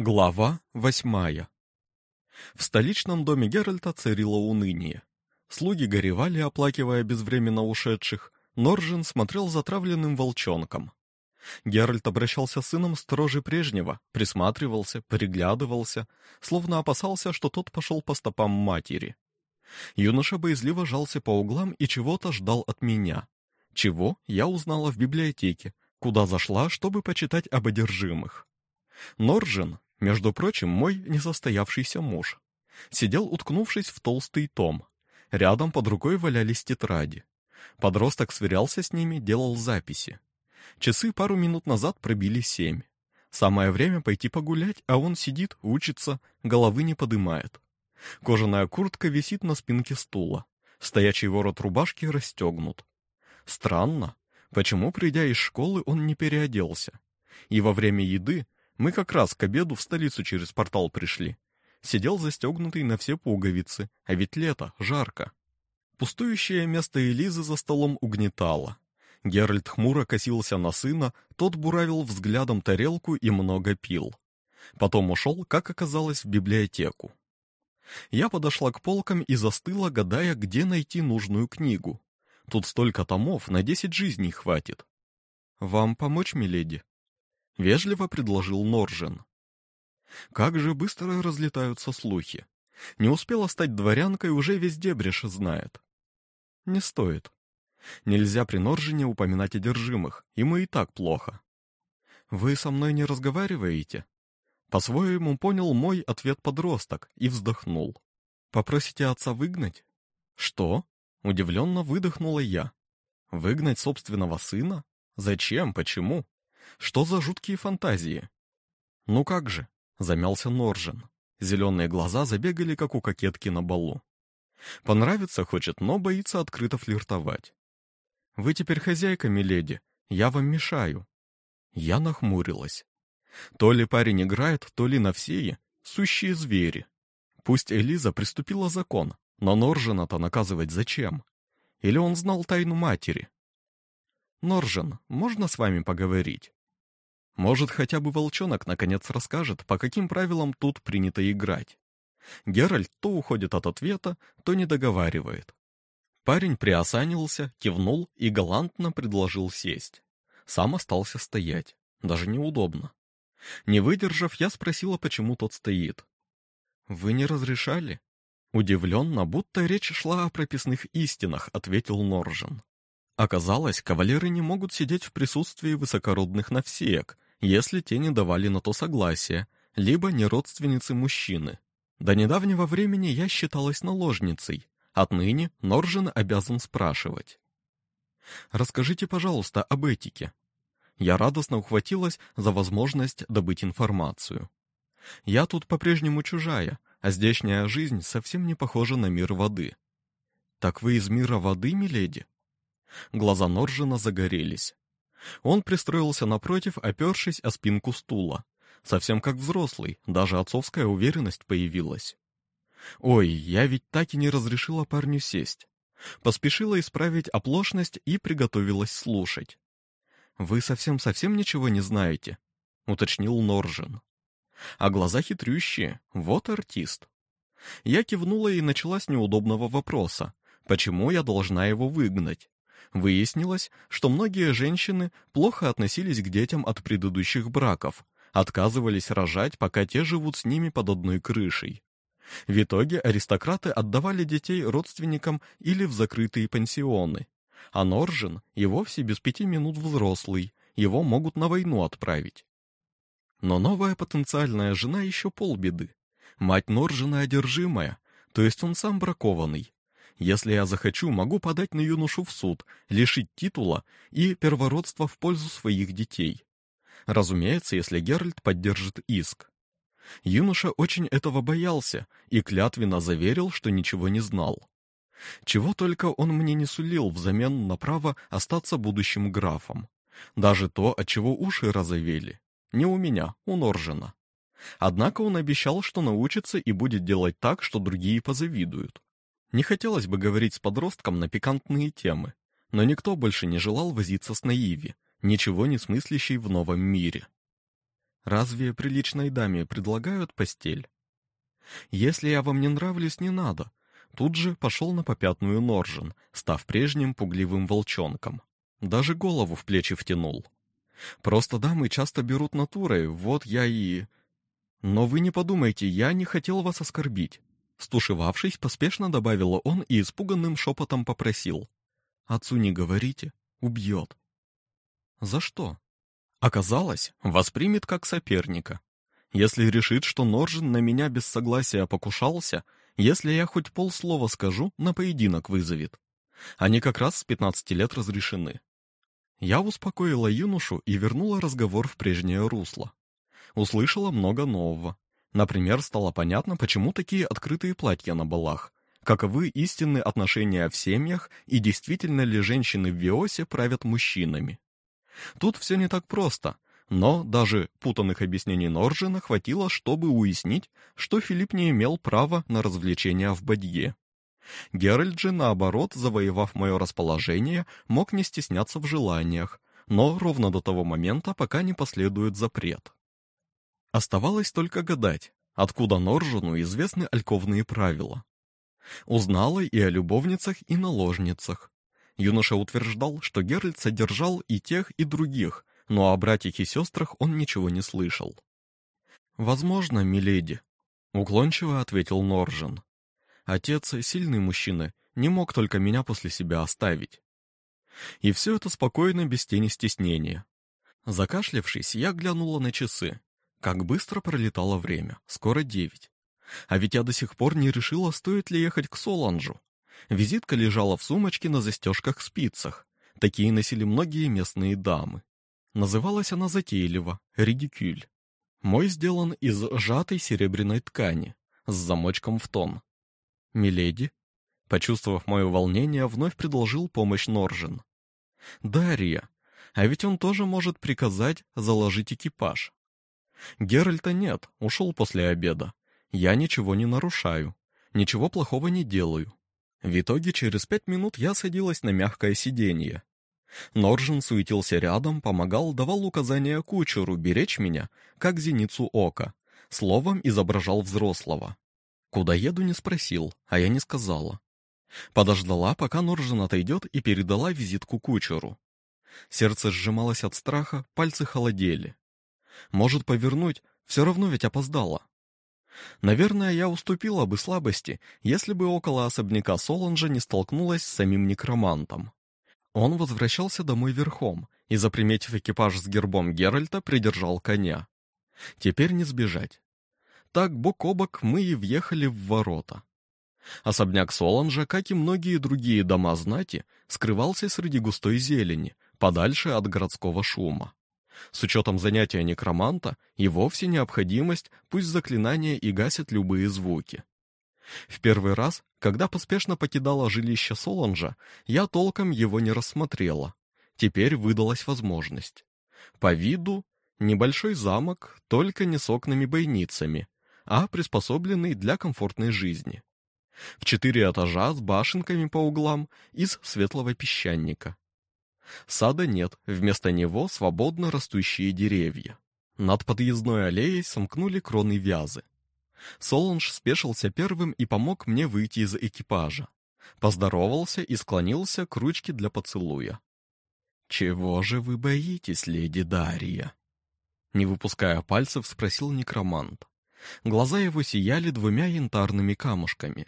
Глава восьмая В столичном доме Геральта царило уныние. Слуги горевали, оплакивая безвременно ушедших. Норжин смотрел затравленным волчонком. Геральт обращался с сыном строже прежнего, присматривался, приглядывался, словно опасался, что тот пошел по стопам матери. Юноша боязливо жался по углам и чего-то ждал от меня. Чего, я узнала в библиотеке, куда зашла, чтобы почитать об одержимых. Норжин, между прочим, мой несостоявшийся муж. Сидел, уткнувшись в толстый том. Рядом под рукой валялись тетради. Подросток сверялся с ними, делал записи. Часы пару минут назад пробили семь. Самое время пойти погулять, а он сидит, учится, головы не подымает. Кожаная куртка висит на спинке стула. Стоячий ворот рубашки расстегнут. Странно, почему, придя из школы, он не переоделся? И во время еды мы как раз к обеду в столицу через портал пришли. Сидел застегнутый на все пуговицы, а ведь лето, жарко. Пустующее место Элизы за столом угнетало. Геральт хмуро косился на сына, тот буравил взглядом тарелку и много пил. Потом ушел, как оказалось, в библиотеку. Я подошла к полкам и застыла, гадая, где найти нужную книгу. Тут столько томов, на десять жизней хватит. «Вам помочь, миледи?» — вежливо предложил Норжен. Как же быстро разлетаются слухи. Не успела стать дворянкой, уже везде брешь знает. Не стоит. Нельзя при Норжене упоминать одержимых, ему и так плохо. Вы со мной не разговариваете? По-своему понял мой ответ подросток и вздохнул. Попросите отца выгнать? Что? Удивленно выдохнула я. Выгнать собственного сына? Зачем? Почему? Что за жуткие фантазии? Ну как же, замялся Норжен. Зеленые глаза забегали, как у кокетки на балу. Понравится хочет, но боится открыто флиртовать. Вы теперь хозяйка, миледи, я вам мешаю. Я нахмурилась. То ли парень играет, то ли на всее, сущие звери. Пусть Элиза приступила закон, но Норжена-то наказывать зачем? Или он знал тайну матери? Норжен, можно с вами поговорить? Может, хотя бы волчонок наконец расскажет, по каким правилам тут принято играть. Геральт то уходит от ответа, то не договаривает. Парень приосанился, кивнул и галантно предложил сесть. Сам остался стоять. Даже неудобно. Не выдержав, я спросила, почему тот стоит. «Вы не разрешали?» Удивленно, будто речь шла о прописных истинах, ответил Норжен. Оказалось, кавалеры не могут сидеть в присутствии высокородных навсеек, если те не давали на то согласия, либо не родственницы мужчины. До недавнего времени я считалась наложницей, отныне Норжен обязан спрашивать. «Расскажите, пожалуйста, об этике». Я радостно ухватилась за возможность добыть информацию. Я тут по-прежнему чужая, а здешняя жизнь совсем не похожа на мир воды. «Так вы из мира воды, миледи?» Глаза Норжена загорелись. Он пристроился напротив, опершись о спинку стула. Совсем как взрослый, даже отцовская уверенность появилась. Ой, я ведь так и не разрешила парню сесть. Поспешила исправить оплошность и приготовилась слушать. «Вы совсем-совсем ничего не знаете?» — уточнил Норжен. А глаза хитрющие, вот артист. Я кивнула и начала с неудобного вопроса. Почему я должна его выгнать? Выяснилось, что многие женщины плохо относились к детям от предыдущих браков, отказывались рожать, пока те живут с ними под одной крышей. В итоге аристократы отдавали детей родственникам или в закрытые пансионы. А Норжин и вовсе без пяти минут взрослый, его могут на войну отправить. Но новая потенциальная жена еще полбеды. Мать Норжина одержимая, то есть он сам бракованный, если я захочу, могу подать на юношу в суд, лишить титула и первородства в пользу своих детей. Разумеется, если Геральт поддержит иск. Юноша очень этого боялся и клятвенно заверил, что ничего не знал. Чего только он мне не сулил взамен на право остаться будущим графом. Даже то, от чего уши разовели. Не у меня, у Норжена. Однако он обещал, что научится и будет делать так, что другие позавидуют. Не хотелось бы говорить с подростком на пикантные темы, но никто больше не желал возиться с наиви, ничего не смыслящей в новом мире. Разве приличной даме предлагают постель? Если я вам не нравлюсь, не надо. Тут же пошел на попятную Норжен, став прежним пугливым волчонком. Даже голову в плечи втянул. Просто дамы часто берут натурой, вот я и... Но вы не подумайте, я не хотел вас оскорбить. Стушевавшись, поспешно добавила он и испуганным шепотом попросил. Отцу не говорите, убьет. За что? Оказалось, воспримет как соперника. Если решит, что Норжин на меня без согласия покушался, если я хоть полслова скажу, на поединок вызовет. Они как раз с 15 лет разрешены. Я успокоила юношу и вернула разговор в прежнее русло. Услышала много нового. Например, стало понятно, почему такие открытые платья на балах, каковы истинные отношения в семьях и действительно ли женщины в Виосе правят мужчинами. Тут все не так просто, но даже путанных объяснений Норжина хватило, чтобы уяснить, что Филипп не имел права на развлечения в бадье. Геральт же, наоборот, завоевав мое расположение, мог не стесняться в желаниях, но ровно до того момента, пока не последует запрет. Оставалось только гадать, откуда Норжину известны альковные правила. Узнала и о любовницах, и наложницах. Юноша утверждал, что Геральт содержал и тех, и других, но о братьях и сестрах он ничего не слышал. «Возможно, миледи», — уклончиво ответил Норжен. «Отец, сильный мужчина, не мог только меня после себя оставить». И все это спокойно, без тени стеснения. Закашлявшись, я глянула на часы. Как быстро пролетало время, скоро девять. А ведь я до сих пор не решила, стоит ли ехать к Соланжу. Визитка лежала в сумочке на застежках-спицах. Такие носили многие местные дамы. Называлась она затейливо «Редикюль». Мой сделан из сжатой серебряной ткани, с замочком в тон. «Миледи?» Почувствовав мое волнение, вновь предложил помощь Норжен. «Дарья, а ведь он тоже может приказать заложить экипаж». «Геральта нет, ушел после обеда. Я ничего не нарушаю, ничего плохого не делаю. В итоге через пять минут я садилась на мягкое сиденье. Норжин суетился рядом, помогал, давал указания кучеру беречь меня, как зеницу ока. Словом, изображал взрослого. Куда еду, не спросил, а я не сказала. Подождала, пока Норжин отойдет, и передала визитку кучеру. Сердце сжималось от страха, пальцы холодели. Может повернуть, все равно ведь опоздала. Наверное, я уступила бы слабости, если бы около особняка Соланжа не столкнулась с самим некромантом. Он возвращался домой верхом и, заприметив экипаж с гербом Геральта, придержал коня. Теперь не сбежать. Так бок о бок мы и въехали в ворота. Особняк Соланжа, как и многие другие дома знати, скрывался среди густой зелени, подальше от городского шума. С учетом занятия некроманта и вовсе необходимость, пусть заклинания и гасят любые звуки. В первый раз, когда поспешно покидала жилище Соланжа, я толком его не рассмотрела. Теперь выдалась возможность. По виду небольшой замок, только не с окнами-бойницами, а приспособленный для комфортной жизни. В четыре этажа с башенками по углам из светлого песчаника. Сада нет, вместо него свободно растущие деревья. Над подъездной аллеей сомкнули кроны вязы. Солонж спешился первым и помог мне выйти из экипажа. Поздоровался и склонился к ручке для поцелуя. «Чего же вы боитесь, леди Дарья?» Не выпуская пальцев, спросил некромант. Глаза его сияли двумя янтарными камушками.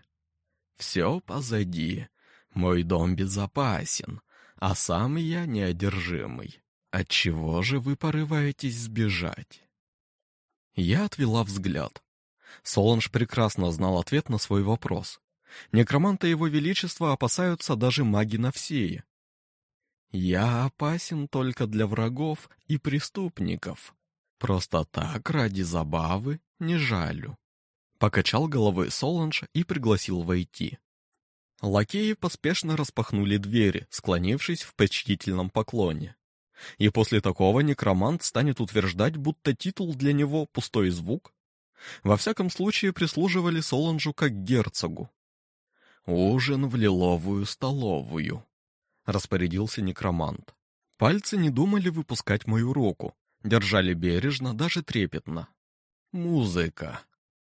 «Все позади. Мой дом безопасен а сам я неодержимый. Отчего же вы порываетесь сбежать? Я отвела взгляд. Соланж прекрасно знал ответ на свой вопрос. Некроманта его величества опасаются даже маги Навсеи. Я опасен только для врагов и преступников. Просто так, ради забавы, не жалю. Покачал головой Соланж и пригласил войти. Лакеи поспешно распахнули двери, склонившись в почтительном поклоне. И после такого некромант станет утверждать, будто титул для него — пустой звук? Во всяком случае прислуживали Соланжу как герцогу. «Ужин в лиловую столовую», — распорядился некромант. Пальцы не думали выпускать мою руку. держали бережно, даже трепетно. Музыка.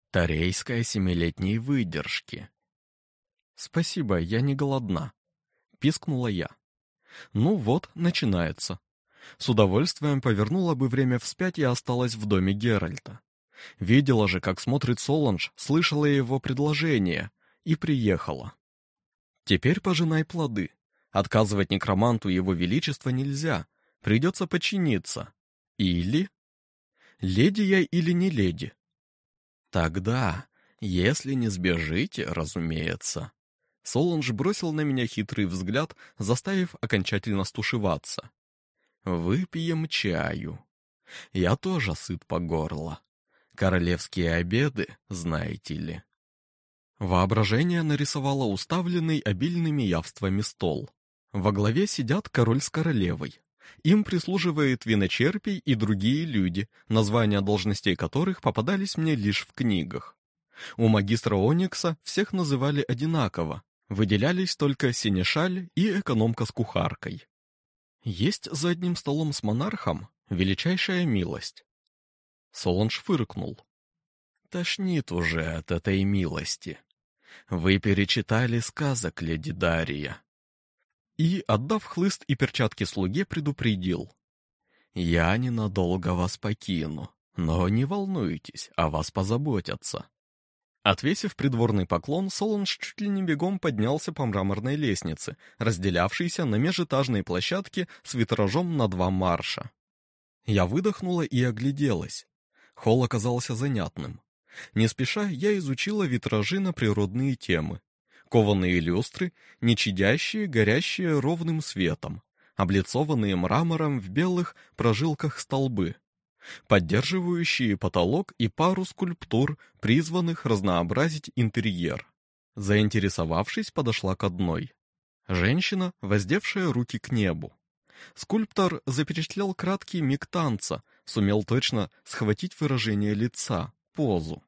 Тарейская семилетней выдержки. «Спасибо, я не голодна», — пискнула я. «Ну вот, начинается». С удовольствием повернула бы время вспять и осталась в доме Геральта. Видела же, как смотрит Соланж, слышала его предложение и приехала. Теперь пожинай плоды. Отказывать некроманту его величества нельзя, придется подчиниться. Или... Леди я или не леди? Тогда, если не сбежите, разумеется. Соланж бросил на меня хитрый взгляд, заставив окончательно стушеваться. «Выпьем чаю. Я тоже сыт по горло. Королевские обеды, знаете ли». Воображение нарисовало уставленный обильными явствами стол. Во главе сидят король с королевой. Им прислуживает виночерпий и другие люди, названия должностей которых попадались мне лишь в книгах. У магистра Оникса всех называли одинаково, выделялись только синешаль и экономка с кухаркой. Есть за одним столом с монархом величайшая милость. Солонж фыркнул. Тошнит уже от этой милости. Вы перечитали сказок, леди Дария. И, отдав хлыст и перчатки слуге, предупредил. Я ненадолго вас покину, но не волнуйтесь, о вас позаботятся. Отвесив придворный поклон, Соланж чуть ли не бегом поднялся по мраморной лестнице, разделявшейся на межэтажной площадке с витражом на два марша. Я выдохнула и огляделась. Холл оказался занятным. Не спеша я изучила витражи на природные темы. Кованые люстры, не чадящие, горящие ровным светом, облицованные мрамором в белых прожилках столбы, поддерживающие потолок и пару скульптур, призванных разнообразить интерьер. Заинтересовавшись, подошла к одной. Женщина, воздевшая руки к небу. Скульптор запечатлел краткий миг танца, сумел точно схватить выражение лица, позу.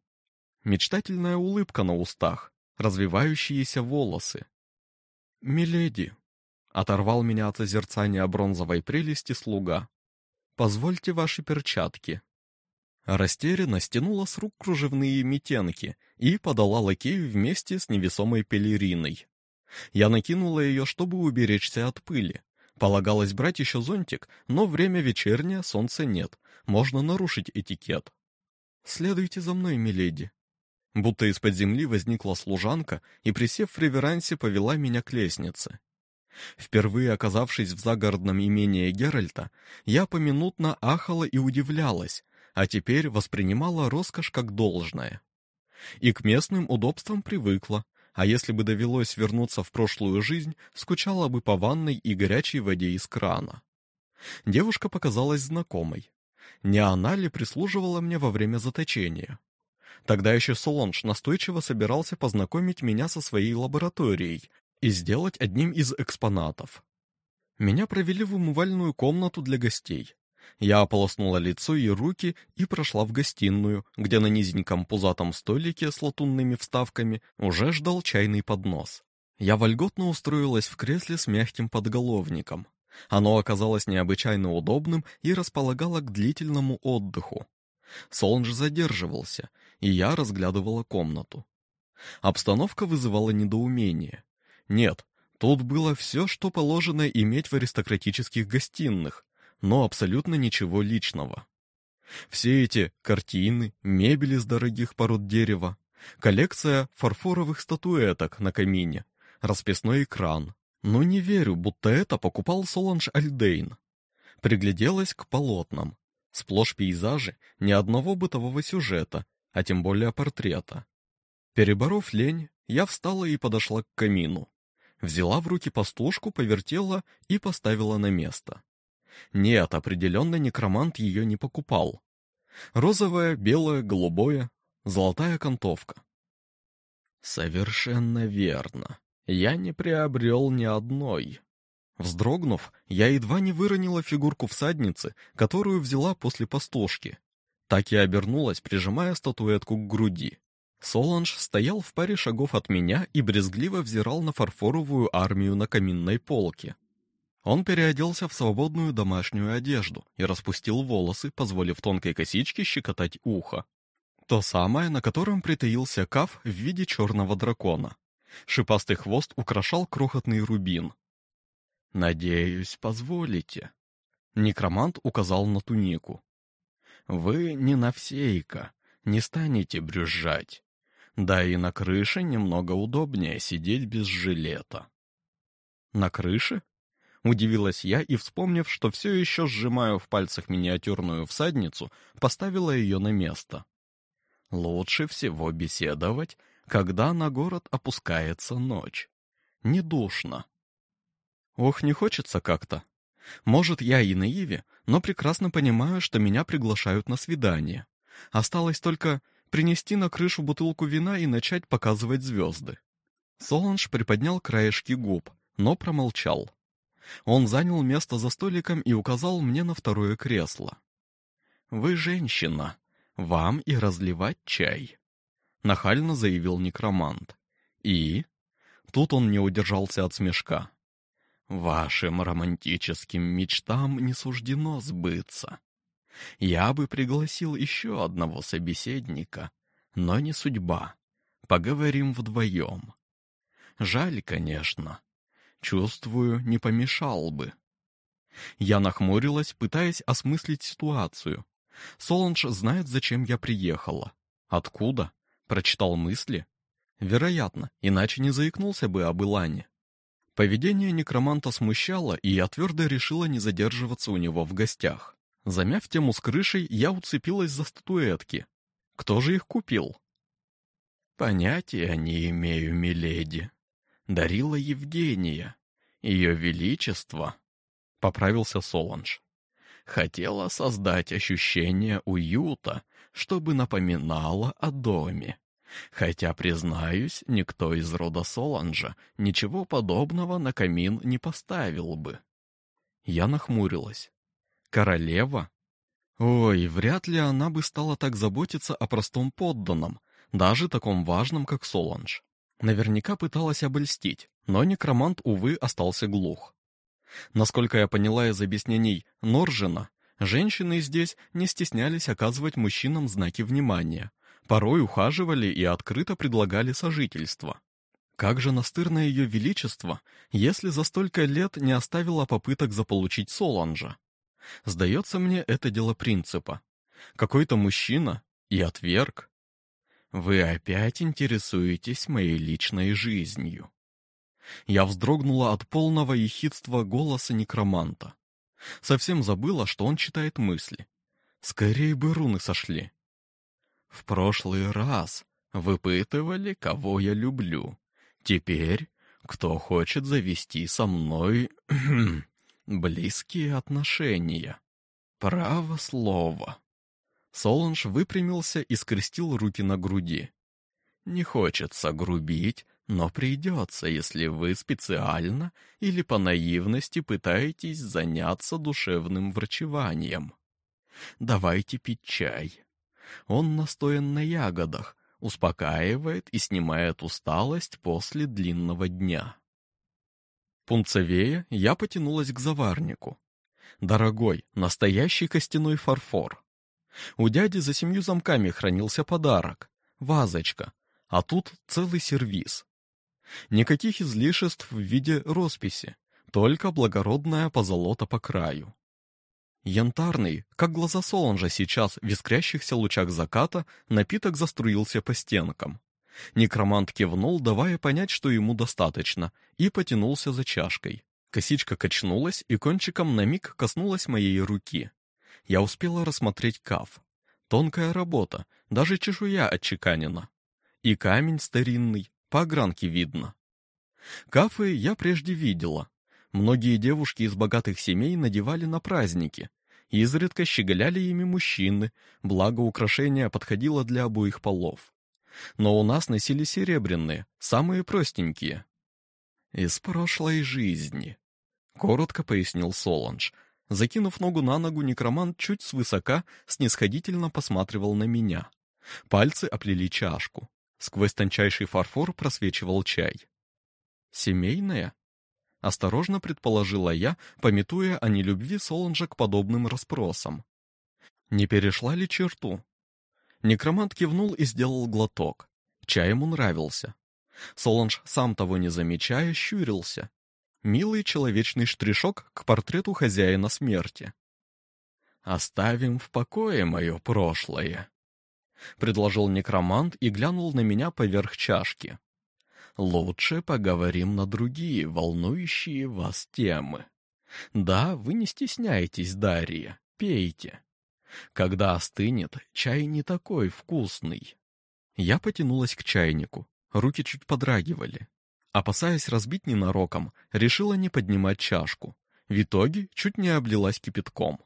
Мечтательная улыбка на устах, развивающиеся волосы. «Миледи», — оторвал меня от озерцания бронзовой прелести слуга, — «позвольте ваши перчатки». Растерянно стянула с рук кружевные метенки и подала лакею вместе с невесомой пелериной. Я накинула ее, чтобы уберечься от пыли. Полагалось брать еще зонтик, но время вечернее, солнца нет, можно нарушить этикет. «Следуйте за мной, миледи», Будто из-под земли возникла служанка и, присев в реверансе, повела меня к лестнице. Впервые оказавшись в загородном имении Геральта, я поминутно ахала и удивлялась, а теперь воспринимала роскошь как должное. И к местным удобствам привыкла, а если бы довелось вернуться в прошлую жизнь, скучала бы по ванной и горячей воде из крана. Девушка показалась знакомой. Не она ли прислуживала мне во время заточения? Тогда еще Солонж настойчиво собирался познакомить меня со своей лабораторией и сделать одним из экспонатов. Меня провели в умывальную комнату для гостей. Я ополоснула лицо и руки и прошла в гостиную, где на низеньком пузатом столике с латунными вставками уже ждал чайный поднос. Я вольготно устроилась в кресле с мягким подголовником. Оно оказалось необычайно удобным и располагало к длительному отдыху. Солнж задерживался, и я разглядывала комнату. Обстановка вызывала недоумение. Нет, тут было все, что положено иметь в аристократических гостиных, но абсолютно ничего личного. Все эти картины, мебель из дорогих пород дерева, коллекция фарфоровых статуэток на камине, расписной экран. Но не верю, будто это покупал Соланж Альдейн. Пригляделась к полотнам. Сплошь пейзажи, ни одного бытового сюжета, а тем более портрета. Переборов лень, я встала и подошла к камину. Взяла в руки пастушку, повертела и поставила на место. Нет, определенно некромант ее не покупал. Розовое, белое, голубое, золотая окантовка. Совершенно верно. Я не приобрел ни одной. Вздрогнув, я едва не выронила фигурку всадницы, которую взяла после пастушки. Так и обернулась, прижимая статуэтку к груди. Соланж стоял в паре шагов от меня и брезгливо взирал на фарфоровую армию на каминной полке. Он переоделся в свободную домашнюю одежду и распустил волосы, позволив тонкой косичке щекотать ухо. То самое, на котором притаился каф в виде черного дракона. Шипастый хвост украшал крохотный рубин. «Надеюсь, позволите». Некромант указал на тунику. «Вы не навсейка, не станете брюзжать. Да и на крыше немного удобнее сидеть без жилета». «На крыше?» Удивилась я и, вспомнив, что все еще сжимаю в пальцах миниатюрную всадницу, поставила ее на место. Лучше всего беседовать, когда на город опускается ночь. Не душно. Ох, не хочется как-то. Может, я и наиве, но прекрасно понимаю, что меня приглашают на свидание. Осталось только принести на крышу бутылку вина и начать показывать звезды. Соланж приподнял краешки губ, но промолчал. Он занял место за столиком и указал мне на второе кресло. «Вы женщина. Вам и разливать чай», — нахально заявил некромант. «И?» Тут он не удержался от смешка. «Вашим романтическим мечтам не суждено сбыться. Я бы пригласил еще одного собеседника, но не судьба. Поговорим вдвоем. Жаль, конечно, Чувствую, не помешал бы. Я нахмурилась, пытаясь осмыслить ситуацию. Соланж знает, зачем я приехала. Откуда? Прочитал мысли? Вероятно, иначе не заикнулся бы об Илане. Поведение некроманта смущало, и я твердо решила не задерживаться у него в гостях. Замяв тему с крышей, я уцепилась за статуэтки. Кто же их купил? Понятия не имею, миледи дарила Евгения, ее величество, — поправился Соланж. Хотела создать ощущение уюта, чтобы напоминало о доме. Хотя, признаюсь, никто из рода Соланжа ничего подобного на камин не поставил бы. Я нахмурилась. Королева? Ой, вряд ли она бы стала так заботиться о простом подданном, даже таком важном, как Соланж. Наверняка пыталась обольстить, но некромант, увы, остался глух. Насколько я поняла из объяснений Норжина, женщины здесь не стеснялись оказывать мужчинам знаки внимания, порой ухаживали и открыто предлагали сожительство. Как же настырно ее величество, если за столько лет не оставила попыток заполучить Соланжа? Сдается мне это дело принципа. Какой-то мужчина и отверг. Вы опять интересуетесь моей личной жизнью. Я вздрогнула от полного ехидства голоса некроманта. Совсем забыла, что он читает мысли. Скорее бы руны сошли. В прошлый раз выпытывали, кого я люблю. Теперь, кто хочет завести со мной близкие отношения. Право слово. Соланж выпрямился и скрестил руки на груди. «Не хочется грубить, но придется, если вы специально или по наивности пытаетесь заняться душевным врачеванием. Давайте пить чай. Он настоен на ягодах, успокаивает и снимает усталость после длинного дня». Пунцовея я потянулась к заварнику. Дорогой, настоящий костяной фарфор. У дяди за семью замками хранился подарок — вазочка, а тут целый сервиз. Никаких излишеств в виде росписи, только благородная позолота по краю. Янтарный, как глаза Солонжа сейчас в искрящихся лучах заката, напиток заструился по стенкам. Некромант кивнул, давая понять, что ему достаточно, и потянулся за чашкой. Косичка качнулась и кончиком на миг коснулась моей руки я успела рассмотреть каф. Тонкая работа, даже чешуя отчеканена. И камень старинный, по огранке видно. Кафы я прежде видела. Многие девушки из богатых семей надевали на праздники. Изредка щеголяли ими мужчины, благо украшение подходило для обоих полов. Но у нас носили серебряные, самые простенькие. «Из прошлой жизни», — коротко пояснил Соланж, Закинув ногу на ногу, некромант чуть свысока снисходительно посматривал на меня. Пальцы оплели чашку. Сквозь тончайший фарфор просвечивал чай. «Семейная?» — Осторожно предположила я, пометуя о нелюбви Соланжа к подобным расспросам. Не перешла ли черту? Некромант кивнул и сделал глоток. Чай ему нравился. Соланж, сам того не замечая, щурился. Милый человечный штришок к портрету хозяина смерти. «Оставим в покое мое прошлое», — предложил некромант и глянул на меня поверх чашки. «Лучше поговорим на другие, волнующие вас темы. Да, вы не стесняйтесь, Дарья, пейте. Когда остынет, чай не такой вкусный». Я потянулась к чайнику, руки чуть подрагивали. Опасаясь разбить ненароком, решила не поднимать чашку. В итоге чуть не облилась кипятком.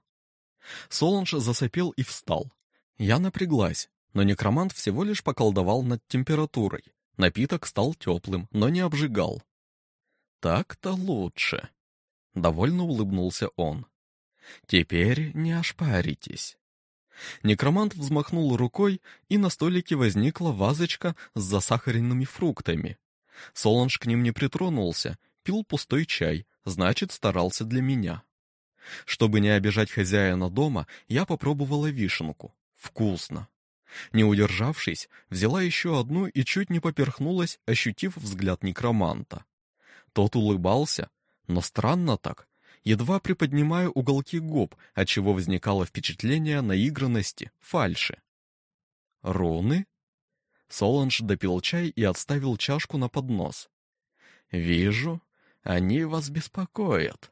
Солонж засопел и встал. Я напряглась, но некромант всего лишь поколдовал над температурой. Напиток стал теплым, но не обжигал. «Так-то лучше», — довольно улыбнулся он. «Теперь не ошпаритесь». Некромант взмахнул рукой, и на столике возникла вазочка с засахаренными фруктами. Солонж к ним не притронулся, пил пустой чай, значит, старался для меня. Чтобы не обижать хозяина дома, я попробовала вишенку. Вкусно. Не удержавшись, взяла еще одну и чуть не поперхнулась, ощутив взгляд некроманта. Тот улыбался, но странно так, едва приподнимая уголки губ, отчего возникало впечатление наигранности, фальши. «Руны?» Соланж допил чай и отставил чашку на поднос. «Вижу, они вас беспокоят.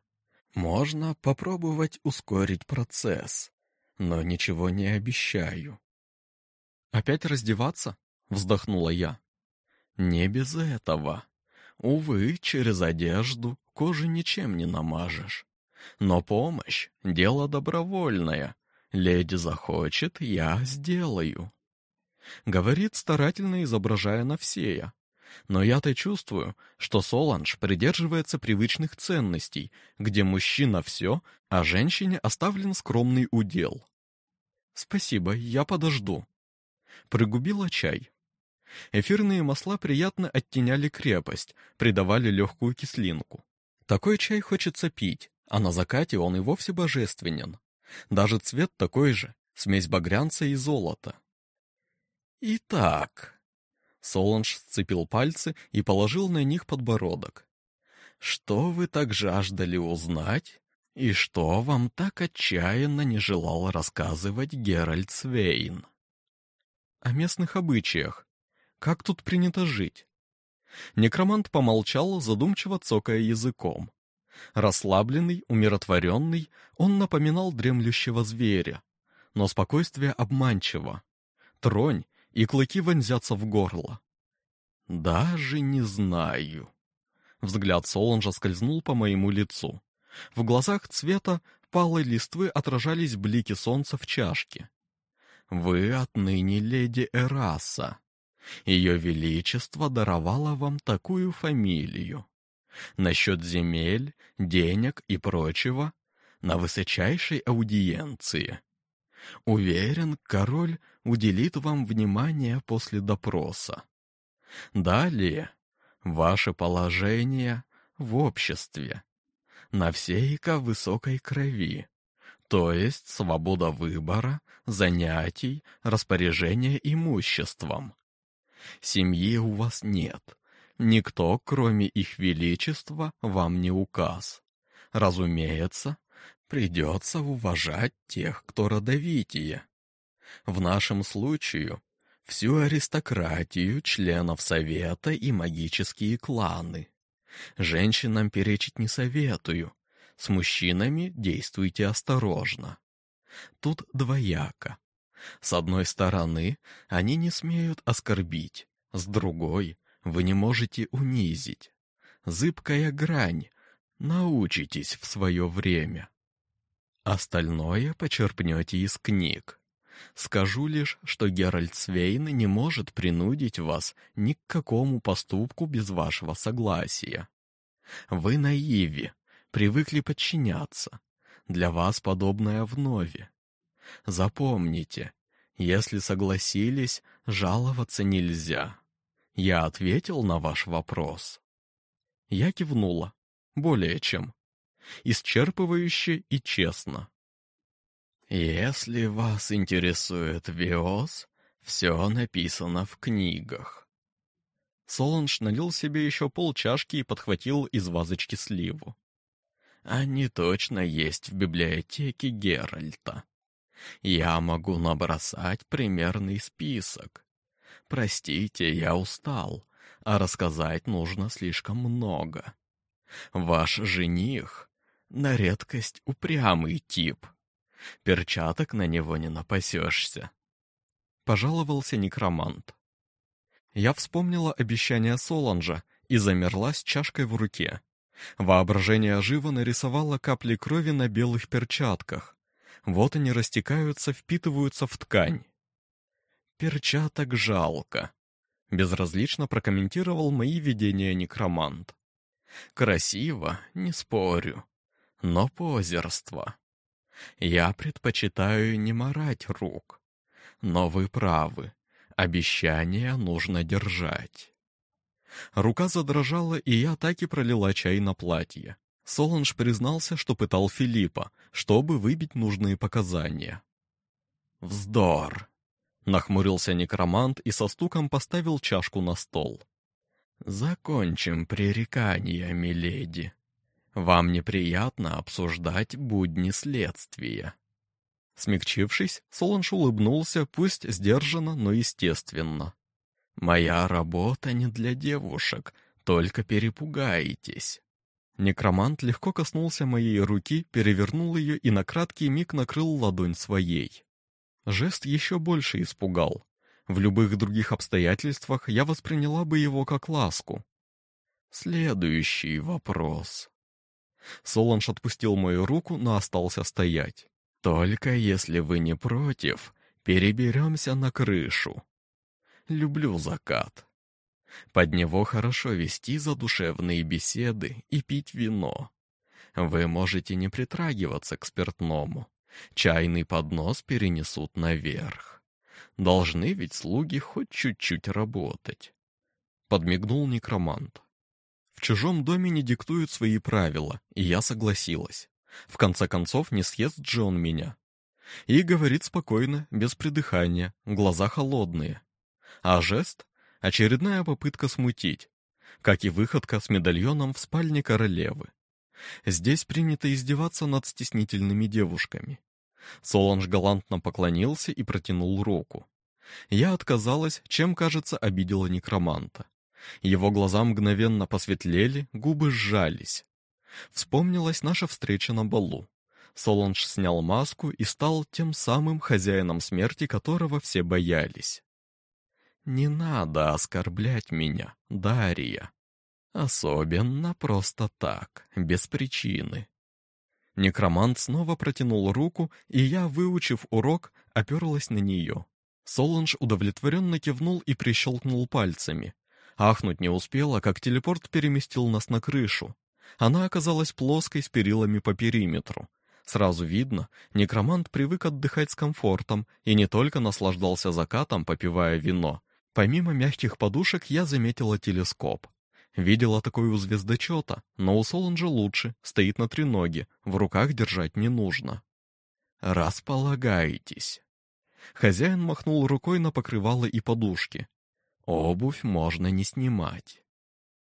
Можно попробовать ускорить процесс, но ничего не обещаю». «Опять раздеваться?» — вздохнула я. «Не без этого. Увы, через одежду кожи ничем не намажешь. Но помощь — дело добровольное. Леди захочет, я сделаю». Говорит, старательно изображая Навсея. Но я-то чувствую, что Соланж придерживается привычных ценностей, где мужчина все, а женщине оставлен скромный удел. «Спасибо, я подожду». Пригубила чай. Эфирные масла приятно оттеняли крепость, придавали легкую кислинку. Такой чай хочется пить, а на закате он и вовсе божественен. Даже цвет такой же, смесь багрянца и золота. Итак, Соланж сцепил пальцы и положил на них подбородок. Что вы так жаждали узнать? И что вам так отчаянно не желал рассказывать Геральт Свейн? О местных обычаях. Как тут принято жить? Некромант помолчал, задумчиво цокая языком. Расслабленный, умиротворенный, он напоминал дремлющего зверя. Но спокойствие обманчиво. Тронь, и клыки вонзятся в горло. «Даже не знаю». Взгляд Солонжа скользнул по моему лицу. В глазах цвета палой листвы отражались блики солнца в чашке. «Вы отныне леди Эраса. Ее Величество даровало вам такую фамилию. Насчет земель, денег и прочего на высочайшей аудиенции. Уверен, король уделит вам внимание после допроса. Далее, ваше положение в обществе. Навсейка высокой крови, то есть свобода выбора, занятий, распоряжения имуществом. Семьи у вас нет. Никто, кроме их величества, вам не указ. Разумеется, Придется уважать тех, кто родовитее. В нашем случае всю аристократию, членов совета и магические кланы. Женщинам перечить не советую. С мужчинами действуйте осторожно. Тут двояко. С одной стороны, они не смеют оскорбить, с другой вы не можете унизить. Зыбкая грань. Научитесь в свое время. Остальное почерпнете из книг. Скажу лишь, что Геральт Свейн не может принудить вас ни к какому поступку без вашего согласия. Вы наиви, привыкли подчиняться. Для вас подобное вновь. Запомните, если согласились, жаловаться нельзя. Я ответил на ваш вопрос. Я кивнула. более чем. Исчерпывающе и честно. Если вас интересует Виос, все написано в книгах. Соланж налил себе еще полчашки и подхватил из вазочки сливу. Они точно есть в библиотеке Геральта. Я могу набросать примерный список. Простите, я устал, а рассказать нужно слишком много. Ваш жених — на редкость упрямый тип. Перчаток на него не напасешься. Пожаловался некромант. Я вспомнила обещание Соланжа и замерла с чашкой в руке. Воображение живо нарисовало капли крови на белых перчатках. Вот они растекаются, впитываются в ткань. «Перчаток жалко», — безразлично прокомментировал мои видения некромант. «Красиво, не спорю, но позерство. Я предпочитаю не морать рук. Но вы правы, обещания нужно держать». Рука задрожала, и я так и пролила чай на платье. Соланж признался, что пытал Филиппа, чтобы выбить нужные показания. «Вздор!» — нахмурился некромант и со стуком поставил чашку на стол. «Закончим пререкания, миледи. Вам неприятно обсуждать будни следствия». Смягчившись, Соланж улыбнулся, пусть сдержанно, но естественно. «Моя работа не для девушек, только перепугаетесь». Некромант легко коснулся моей руки, перевернул ее и на краткий миг накрыл ладонь своей. Жест еще больше испугал. В любых других обстоятельствах я восприняла бы его как ласку. Следующий вопрос. Соланж отпустил мою руку, но остался стоять. «Только если вы не против, переберемся на крышу. Люблю закат. Под него хорошо вести задушевные беседы и пить вино. Вы можете не притрагиваться к спиртному. Чайный поднос перенесут наверх. Должны ведь слуги хоть чуть-чуть работать. Подмигнул некромант. В чужом доме не диктуют свои правила, и я согласилась. В конце концов, не съест же он меня. И говорит спокойно, без придыхания, глаза холодные. А жест Очередная попытка смутить, как и выходка с медальоном в спальне королевы. Здесь принято издеваться над стеснительными девушками. Соланж галантно поклонился и протянул руку. Я отказалась, чем, кажется, обидела некроманта. Его глаза мгновенно посветлели, губы сжались. Вспомнилась наша встреча на балу. Соланж снял маску и стал тем самым хозяином смерти, которого все боялись. Не надо оскорблять меня, Дарья. Особенно просто так, без причины. Некромант снова протянул руку, и я, выучив урок, оперлась на нее. Соланж удовлетворенно кивнул и прищелкнул пальцами. Ахнуть не успела, как телепорт переместил нас на крышу. Она оказалась плоской с перилами по периметру. Сразу видно, некромант привык отдыхать с комфортом и не только наслаждался закатом, попивая вино, Помимо мягких подушек я заметила телескоп. Видела такой у звездочета, но у Соланжа лучше, стоит на треноге, в руках держать не нужно. «Располагайтесь». Хозяин махнул рукой на покрывало и подушки. «Обувь можно не снимать».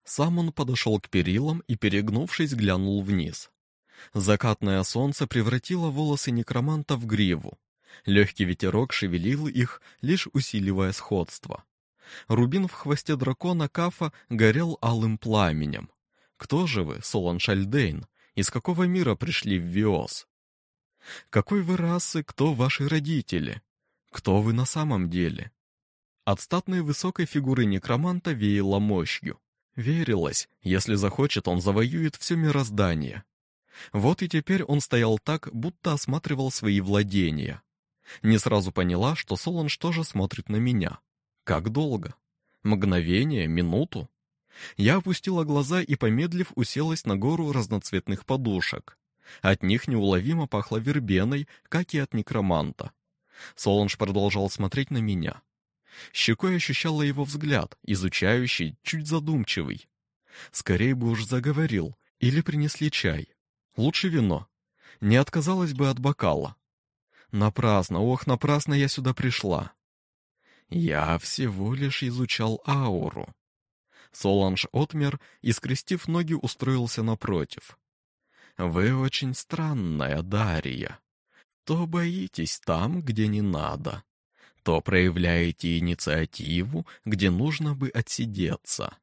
Сам он подошел к перилам и, перегнувшись, глянул вниз. Закатное солнце превратило волосы некроманта в гриву. Легкий ветерок шевелил их, лишь усиливая сходство. Рубин в хвосте дракона Кафа горел алым пламенем. Кто же вы, Солон Шальдейн? Из какого мира пришли в Виос? Какой вы расы, кто ваши родители? Кто вы на самом деле? От статной высокой фигуры некроманта веяло мощью. Верилось, если захочет, он завоюет все мироздание. Вот и теперь он стоял так, будто осматривал свои владения. Не сразу поняла, что Солонж тоже смотрит на меня. Как долго? Мгновение, минуту? Я опустила глаза и, помедлив, уселась на гору разноцветных подушек. От них неуловимо пахло вербеной, как и от некроманта. Солонж продолжал смотреть на меня. Щекой ощущала его взгляд, изучающий, чуть задумчивый. Скорее бы уж заговорил, Или принесли чай. Лучше вино. Не отказалась бы от бокала. Напрасно, ох, напрасно я сюда пришла. Я всего лишь изучал ауру. Соланж отмер и, скрестив ноги, устроился напротив. «Вы очень странная, Дарья. То боитесь там, где не надо, то проявляете инициативу, где нужно бы отсидеться.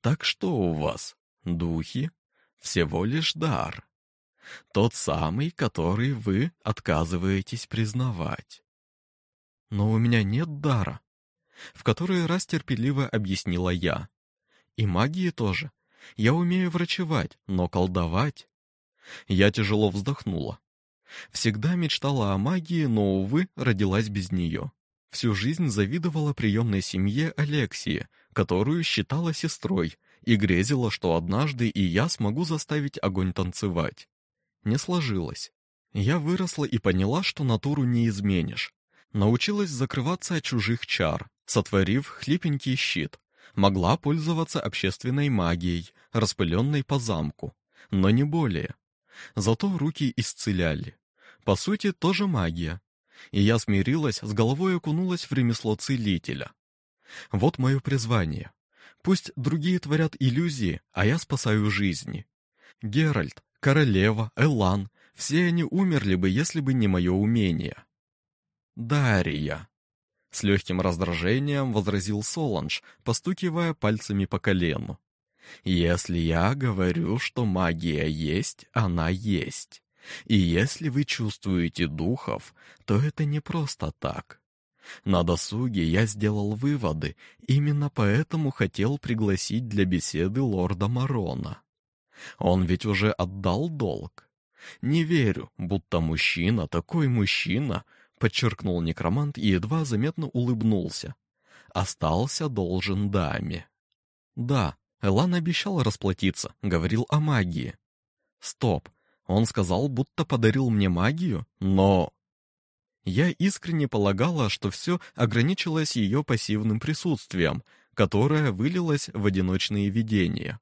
Так что у вас, духи? Всего лишь дар. Тот самый, который вы отказываетесь признавать. Но у меня нет дара, в который раз терпеливо объяснила я. И магии тоже. Я умею врачевать, но колдовать... Я тяжело вздохнула. Всегда мечтала о магии, но, увы, родилась без нее. Всю жизнь завидовала приемной семье Алексии, которую считала сестрой, и грезила, что однажды и я смогу заставить огонь танцевать. Не сложилось. Я выросла и поняла, что натуру не изменишь. Научилась закрываться от чужих чар, сотворив хлипенький щит, могла пользоваться общественной магией, распыленной по замку, но не более. Зато руки исцеляли. По сути, тоже магия. И я смирилась, с головой окунулась в ремесло целителя. Вот мое призвание. Пусть другие творят иллюзии, а я спасаю жизни. Геральт, королева, Элан — все они умерли бы, если бы не мое умение. Дарья. С легким раздражением возразил Соланж, постукивая пальцами по колену. «Если я говорю, что магия есть, она есть. И если вы чувствуете духов, то это не просто так. На досуге я сделал выводы, именно поэтому хотел пригласить для беседы лорда Марона. Он ведь уже отдал долг. Не верю, будто мужчина, такой мужчина, подчеркнул некромант и едва заметно улыбнулся. Остался должен даме. Да, Элан обещал расплатиться, говорил о магии. Стоп, он сказал, будто подарил мне магию, но... Я искренне полагала, что все ограничилось ее пассивным присутствием, которое вылилось в одиночные видения.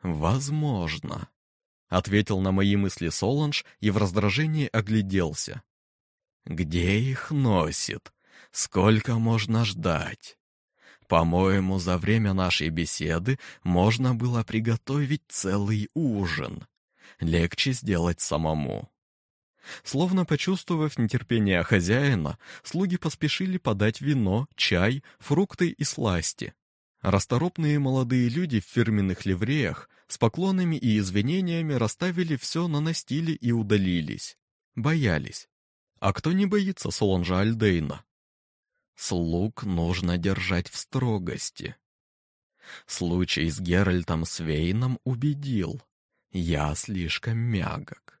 «Возможно», — ответил на мои мысли Соланж и в раздражении огляделся. Где их носит? Сколько можно ждать? По-моему, за время нашей беседы можно было приготовить целый ужин. Легче сделать самому. Словно почувствовав нетерпение хозяина, слуги поспешили подать вино, чай, фрукты и сласти. Расторопные молодые люди в фирменных ливреях с поклонами и извинениями расставили все на настиле и удалились. Боялись. А кто не боится Солонжа Альдейна? Слуг нужно держать в строгости. Случай с Геральтом Свейном убедил. Я слишком мягок.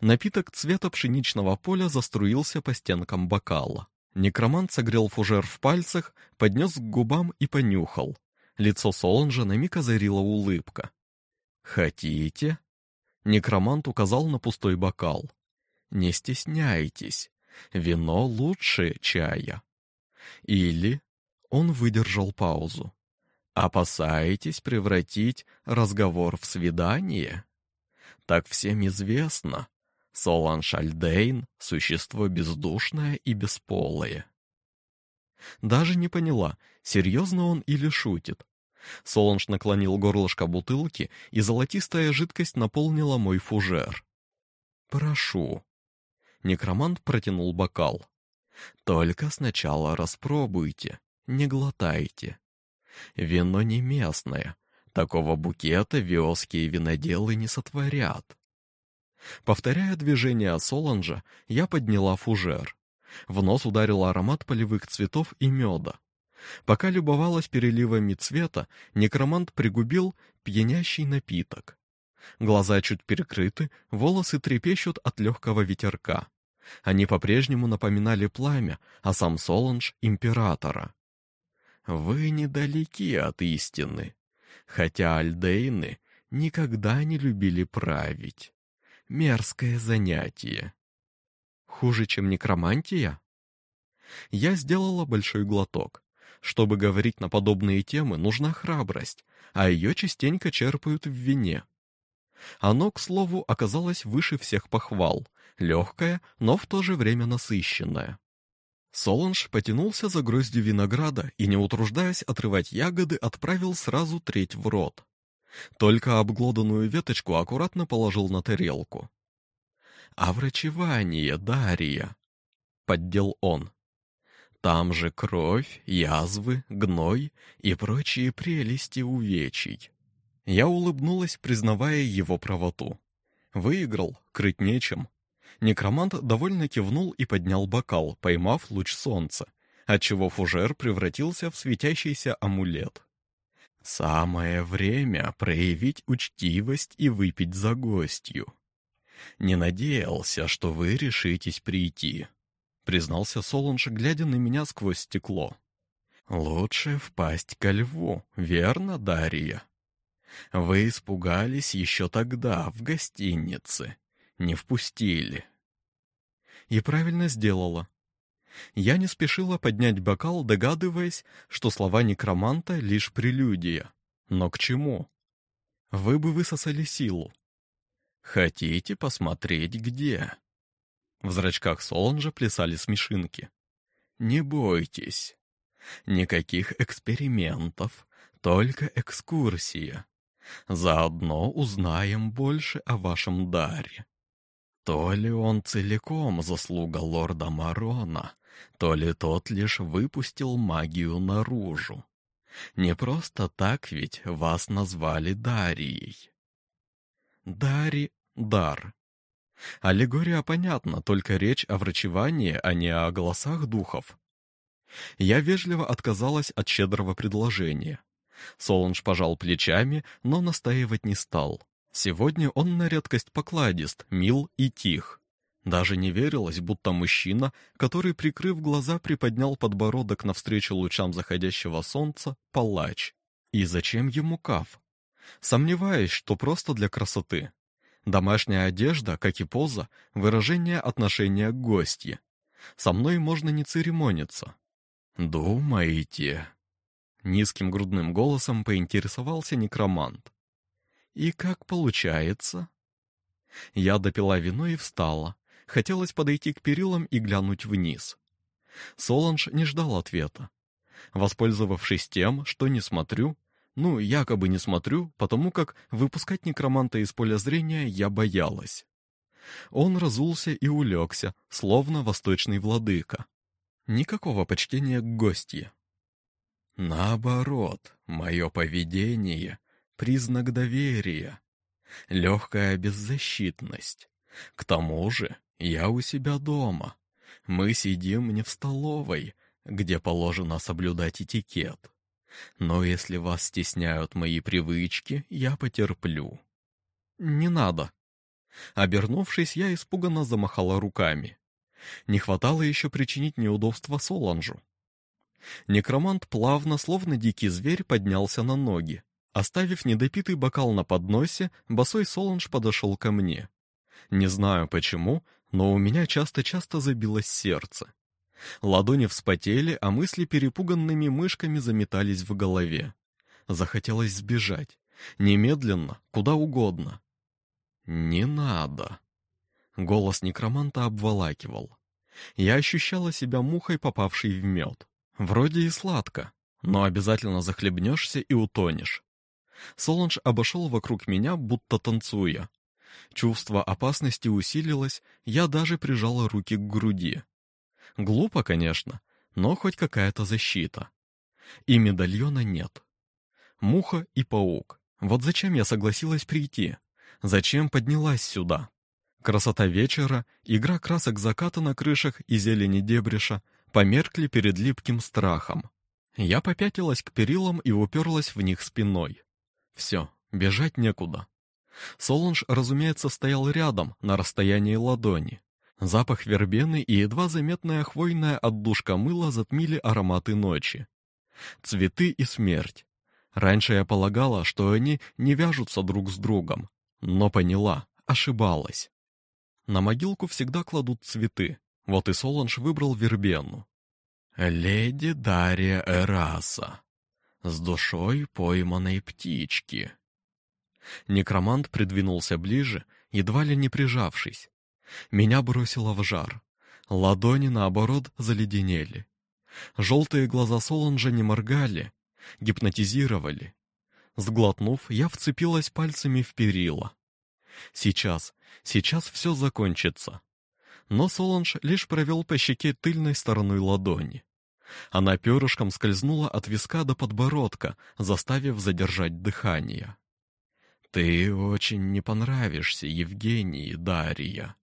Напиток цвета пшеничного поля заструился по стенкам бокала. Некромант согрел фужер в пальцах, поднес к губам и понюхал. Лицо Солонжа на миг озарила улыбка. «Хотите?» Некромант указал на пустой бокал. Не стесняйтесь, вино лучше чая. Или он выдержал паузу. Опасаетесь превратить разговор в свидание? Так всем известно, Солан Шальдейн — существо бездушное и бесполое. Даже не поняла, серьезно он или шутит. Соланж наклонил горлышко бутылки, и золотистая жидкость наполнила мой фужер. «Прошу», Некромант протянул бокал. «Только сначала распробуйте, не глотайте. Вино не местное, такого букета виосские виноделы не сотворят». Повторяя движение Соланжа, я подняла фужер. В нос ударил аромат полевых цветов и меда. Пока любовалась переливами цвета, некромант пригубил пьянящий напиток. Глаза чуть перекрыты, волосы трепещут от легкого ветерка. Они по-прежнему напоминали пламя, а сам Соланж — императора. Вы недалеки от истины, хотя альдейны никогда не любили править. Мерзкое занятие. Хуже, чем некромантия? Я сделала большой глоток. Чтобы говорить на подобные темы, нужна храбрость, а ее частенько черпают в вине. Оно, к слову, оказалось выше всех похвал, легкое, но в то же время насыщенное. Солонж потянулся за гроздью винограда и, не утруждаясь отрывать ягоды, отправил сразу треть в рот. Только обглоданную веточку аккуратно положил на тарелку. «А врачевание, Дарья!» — поддел он. «Там же кровь, язвы, гной и прочие прелести увечий». Я улыбнулась, признавая его правоту. Выиграл, крыть нечем. Некромант довольно кивнул и поднял бокал, поймав луч солнца, отчего фужер превратился в светящийся амулет. «Самое время проявить учтивость и выпить за гостью. Не надеялся, что вы решитесь прийти», — признался Солунж, глядя на меня сквозь стекло. «Лучше впасть ко льву, верно, Дарья?» Вы испугались еще тогда, в гостинице. Не впустили. И правильно сделала. Я не спешила поднять бокал, догадываясь, что слова некроманта — лишь прелюдия. Но к чему? Вы бы высосали силу. Хотите посмотреть, где? В зрачках Солонжа плясали смешинки. Не бойтесь. Никаких экспериментов, только экскурсия. Заодно узнаем больше о вашем даре. То ли он целиком заслуга лорда Марона, то ли тот лишь выпустил магию наружу. Не просто так ведь вас назвали Дарией. Дари — дар. Аллегория понятна, только речь о врачевании, а не о голосах духов. Я вежливо отказалась от щедрого предложения. Солунж пожал плечами, но настаивать не стал. Сегодня он на редкость покладист, мил и тих. Даже не верилось, будто мужчина, который, прикрыв глаза, приподнял подбородок навстречу лучам заходящего солнца, палач. И зачем ему каф? Сомневаюсь, что просто для красоты. Домашняя одежда, как и поза, выражение отношения к гостье. Со мной можно не церемониться. «Думаете?» Низким грудным голосом поинтересовался некромант. «И как получается?» Я допила вино и встала. Хотелось подойти к перилам и глянуть вниз. Соланж не ждал ответа. Воспользовавшись тем, что не смотрю, ну, якобы не смотрю, потому как выпускать некроманта из поля зрения я боялась. Он разулся и улегся, словно восточный владыка. Никакого почтения к гостье. Наоборот, мое поведение — признак доверия, легкая беззащитность. К тому же я у себя дома. Мы сидим не в столовой, где положено соблюдать этикет. Но если вас стесняют мои привычки, я потерплю. Не надо. Обернувшись, я испуганно замахала руками. Не хватало еще причинить неудобства Соланжу. Некромант плавно, словно дикий зверь, поднялся на ноги. Оставив недопитый бокал на подносе, босой Соланж подошел ко мне. Не знаю почему, но у меня часто-часто забилось сердце. Ладони вспотели, а мысли перепуганными мышками заметались в голове. Захотелось сбежать. Немедленно, куда угодно. «Не надо!» Голос некроманта обволакивал. Я ощущала себя мухой, попавшей в мед. Вроде и сладко, но обязательно захлебнешься и утонешь. Соланж обошел вокруг меня, будто танцуя. Чувство опасности усилилось, я даже прижала руки к груди. Глупо, конечно, но хоть какая-то защита. И медальона нет. Муха и паук. Вот зачем я согласилась прийти? Зачем поднялась сюда? Красота вечера, игра красок заката на крышах и зелени дебриша, померкли перед липким страхом. Я попятилась к перилам и уперлась в них спиной. Все, бежать некуда. Солунж, разумеется, стоял рядом, на расстоянии ладони. Запах вербены и едва заметная хвойная отдушка мыла затмили ароматы ночи. Цветы и смерть. Раньше я полагала, что они не вяжутся друг с другом, но поняла, ошибалась. На могилку всегда кладут цветы, вот и Соланж выбрал вербену. «Леди Дарья Эраса, с душой пойманной птички». Некромант придвинулся ближе, едва ли не прижавшись. Меня бросило в жар. Ладони, наоборот, заледенели. Желтые глаза Солонжа не моргали, гипнотизировали. Сглотнув, я вцепилась пальцами в перила. Сейчас, сейчас все закончится. Но Солонж лишь провел по щеке тыльной стороной ладони. Она перышком скользнула от виска до подбородка, заставив задержать дыхание. «Ты очень не понравишься Евгении, Дарья»,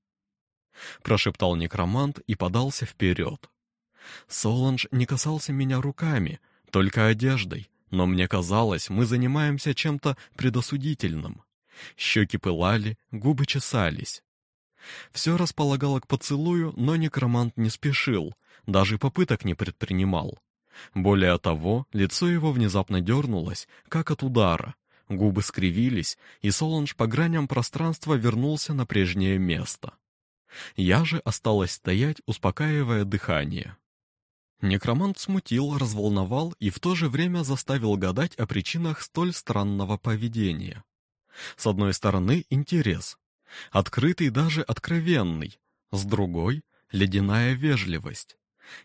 — прошептал некромант и подался вперед. Соланж не касался меня руками, только одеждой, но мне казалось, мы занимаемся чем-то предосудительным. Щеки пылали, губы чесались. Все располагало к поцелую, но некромант не спешил, даже попыток не предпринимал. Более того, лицо его внезапно дернулось, как от удара. Губы скривились, и Соланж по граням пространства вернулся на прежнее место. Я же осталась стоять, успокаивая дыхание. Некромант смутил, разволновал и в то же время заставил гадать о причинах столь странного поведения. С одной стороны, интерес. Открытый, даже откровенный. С другой — ледяная вежливость.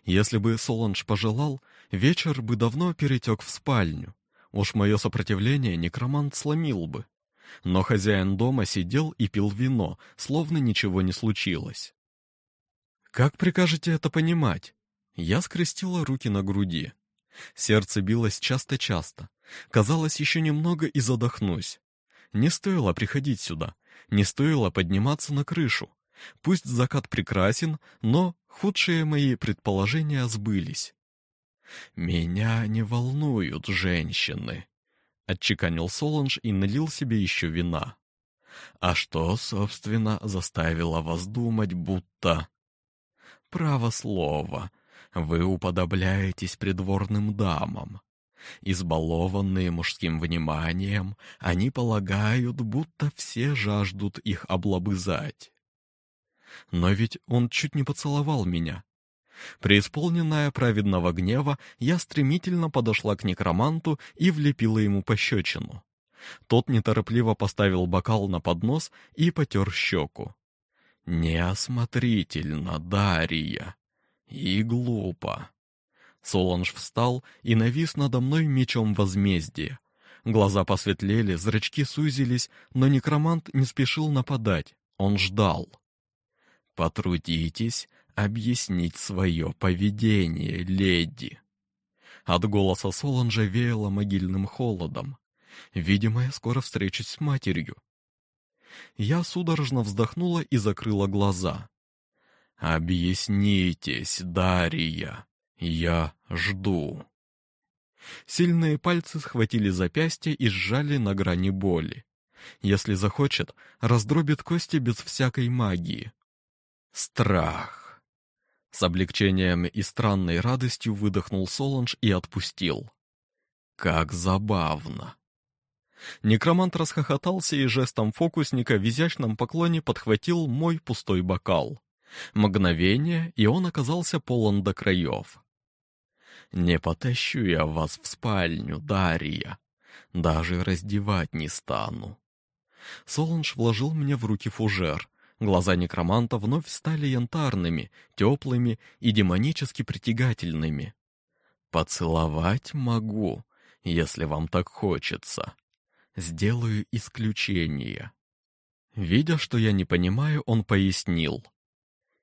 Если бы Соланж пожелал, вечер бы давно перетек в спальню. Уж мое сопротивление некромант сломил бы. Но хозяин дома сидел и пил вино, словно ничего не случилось. «Как прикажете это понимать?» Я скрестила руки на груди. Сердце билось часто-часто. Казалось, еще немного и задохнусь. Не стоило приходить сюда, не стоило подниматься на крышу. Пусть закат прекрасен, но худшие мои предположения сбылись. «Меня не волнуют женщины», — отчеканил Соланж и налил себе еще вина. «А что, собственно, заставило вас думать, будто...» «Право слово, вы уподобляетесь придворным дамам. Избалованные мужским вниманием, они полагают, будто все жаждут их облобызать. Но ведь он чуть не поцеловал меня. Преисполненная праведного гнева, я стремительно подошла к некроманту и влепила ему пощечину. Тот неторопливо поставил бокал на поднос и потер щеку. «Неосмотрительно, Дарья!» И глупо. Соланж встал и навис надо мной мечом возмездия. Глаза посветлели, зрачки сузились, но некромант не спешил нападать. Он ждал. «Потрудитесь объяснить свое поведение, леди». От голоса Соланжа веяло могильным холодом. Видимо, я скоро встречусь с матерью. Я судорожно вздохнула и закрыла глаза. «Объяснитесь, Дарья, я жду». Сильные пальцы схватили запястье и сжали на грани боли. Если захочет, раздробит кости без всякой магии. Страх. С облегчением и странной радостью выдохнул Соланж и отпустил. Как забавно. Некромант расхохотался и жестом фокусника в изящном поклоне подхватил мой пустой бокал. Мгновение, и он оказался полон до краев. «Не потащу я вас в спальню, Дарья. Даже раздевать не стану». Солунж вложил мне в руки фужер. Глаза некроманта вновь стали янтарными, теплыми и демонически притягательными. «Поцеловать могу, если вам так хочется. Сделаю исключение». Видя, что я не понимаю, он пояснил.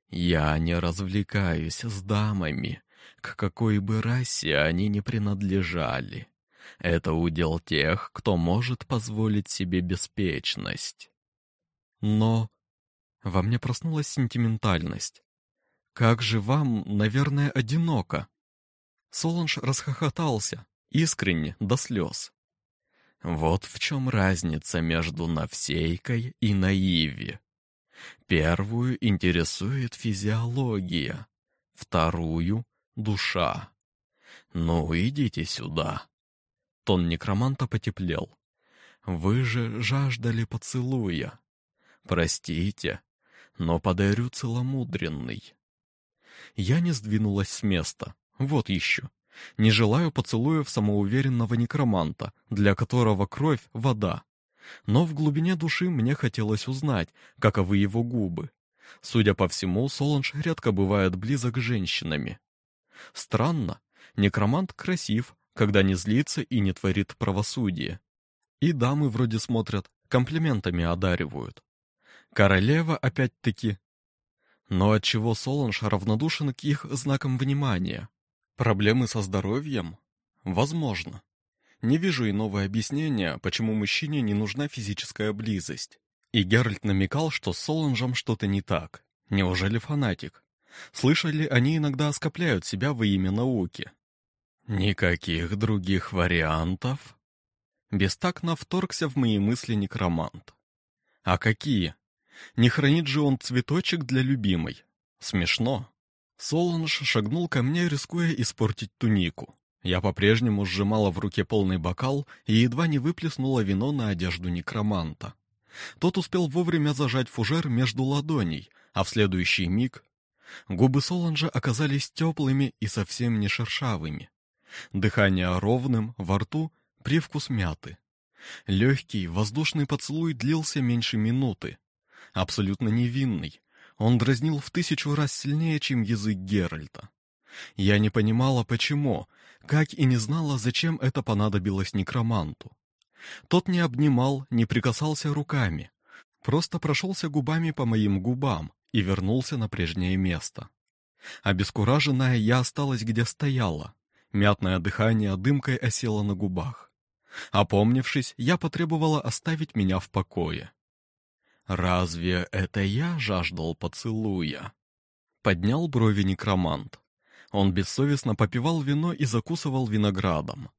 Я не развлекаюсь с дамами, к какой бы расе они ни принадлежали. Это удел тех, кто может позволить себе беспечность. Но во мне проснулась сентиментальность. Как же вам, наверное, одиноко. Соланж расхохотался, искренне, до слез. Вот в чем разница между Навсейкой и Наиви. Первую интересует физиология, вторую — душа. Ну, идите сюда. Тон некроманта потеплел. Вы же жаждали поцелуя. Простите, но подарю целомудренный. Я не сдвинулась с места. Вот еще. Не желаю поцелуев самоуверенного некроманта, для которого кровь — вода. Но в глубине души мне хотелось узнать, каковы его губы. Судя по всему, Соланж редко бывает близок с женщинами. Странно, некромант красив, когда не злится и не творит правосудие. И дамы вроде смотрят, комплиментами одаривают. Королева опять-таки. Но отчего Соланж равнодушен к их знакам внимания? Проблемы со здоровьем? Возможно. Не вижу иного объяснения, почему мужчине не нужна физическая близость. И Геральт намекал, что с Соланжем что-то не так. Неужели фанатик? Слышали, они иногда оскопляют себя во имя науки. Никаких других вариантов? Бестактно вторгся в мои мысли некромант. А какие? Не хранит же он цветочек для любимой. Смешно. Соланж шагнул ко мне, рискуя испортить тунику. Я по-прежнему сжимала в руке полный бокал и едва не выплеснула вино на одежду некроманта. Тот успел вовремя зажать фужер между ладоней, а в следующий миг губы Соланжа оказались теплыми и совсем не шершавыми. Дыхание ровным, во рту привкус мяты. Легкий, воздушный поцелуй длился меньше минуты. Абсолютно невинный. Он дразнил в тысячу раз сильнее, чем язык Геральта. Я не понимала, почему, как и не знала, зачем это понадобилось некроманту. Тот не обнимал, не прикасался руками, просто прошелся губами по моим губам и вернулся на прежнее место. Обескураженная я осталась, где стояла. Мятное дыхание дымкой осело на губах. Опомнившись, я потребовала оставить меня в покое. «Разве это я жаждал поцелуя?» Поднял брови некромант. Он бессовестно попивал вино и закусывал виноградом.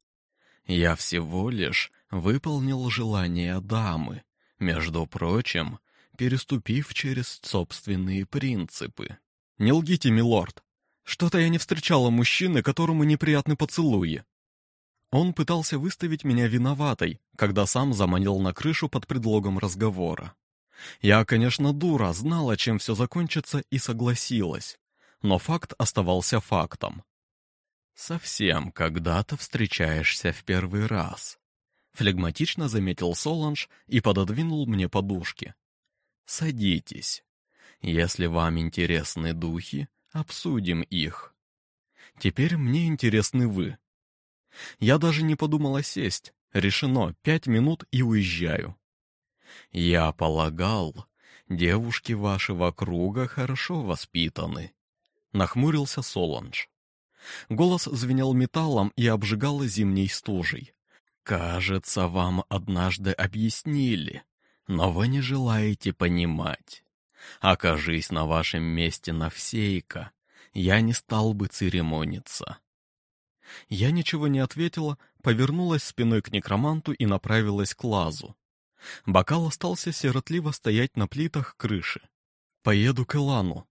«Я всего лишь выполнил желание дамы, между прочим, переступив через собственные принципы. Не лгите, милорд. Что-то я не встречала мужчины, которому неприятны поцелуи. Он пытался выставить меня виноватой, когда сам заманил на крышу под предлогом разговора. Я, конечно, дура, знала, чем все закончится, и согласилась. Но факт оставался фактом. Совсем когда-то встречаешься в первый раз. Флегматично заметил Соланж и пододвинул мне подушки. «Садитесь. Если вам интересны духи, обсудим их. Теперь мне интересны вы». Я даже не подумала сесть. Решено, пять минут и уезжаю. Я полагал, девушки вашего круга хорошо воспитаны. Нахмурился Соланж. Голос звенел металлом и обжигал зимней стужей. Кажется, вам однажды объяснили, но вы не желаете понимать. Окажись на вашем месте Навсейка, я не стал бы церемониться. Я ничего не ответила, повернулась спиной к некроманту и направилась к лазу. Бокал остался сиротливо стоять на плитах крыши. Поеду к Элану.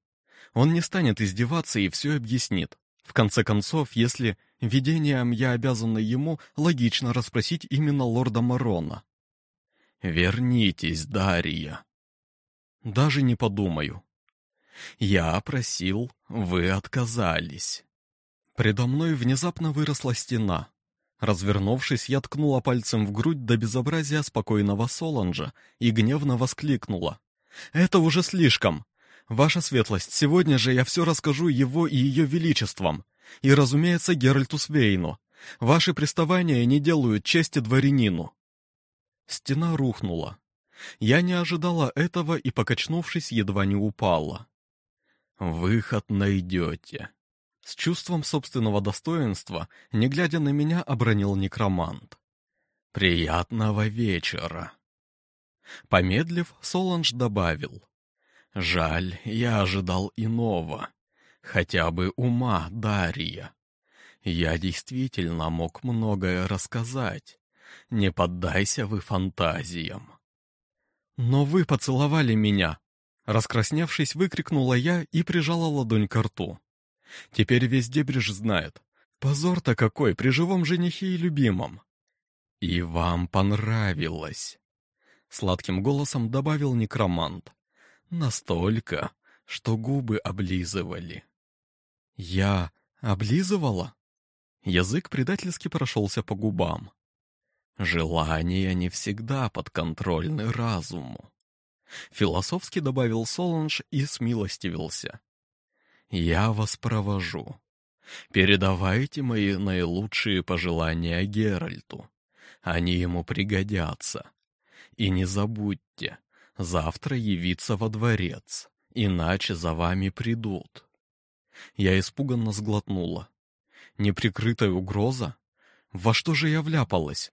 Он не станет издеваться и все объяснит. В конце концов, если видением я обязана ему, логично расспросить именно лорда Марона. «Вернитесь, Дарья». «Даже не подумаю». «Я просил, вы отказались». Предо мной внезапно выросла стена. Развернувшись, я ткнула пальцем в грудь до безобразия спокойного Соланжа и гневно воскликнула. «Это уже слишком! Ваша светлость, сегодня же я все расскажу его и ее величествам. И, разумеется, Геральту Свейну. Ваши приставания не делают чести дворянину». Стена рухнула. Я не ожидала этого и, покачнувшись, едва не упала. «Выход найдете». С чувством собственного достоинства, не глядя на меня, обронил некромант. «Приятного вечера». Помедлив, Соланж добавил. Жаль, я ожидал иного. Хотя бы ума Дарья. Я действительно мог многое рассказать. Не поддайся вы фантазиям. Но вы поцеловали меня. Раскрасневшись, выкрикнула я и прижала ладонь к рту. Теперь весь Дебриж знает. Позор-то какой при живом женихе и любимом. И вам понравилось. Сладким голосом добавил некромант. Настолько, что губы облизывали. Я облизывала? Язык предательски прошелся по губам. Желания не всегда подконтрольны разуму. Философски добавил Соланж и смилостивился. «Я вас провожу. Передавайте мои наилучшие пожелания Геральту. Они ему пригодятся. И не забудьте, завтра явиться во дворец, иначе за вами придут». Я испуганно сглотнула. Неприкрытая угроза? Во что же я вляпалась?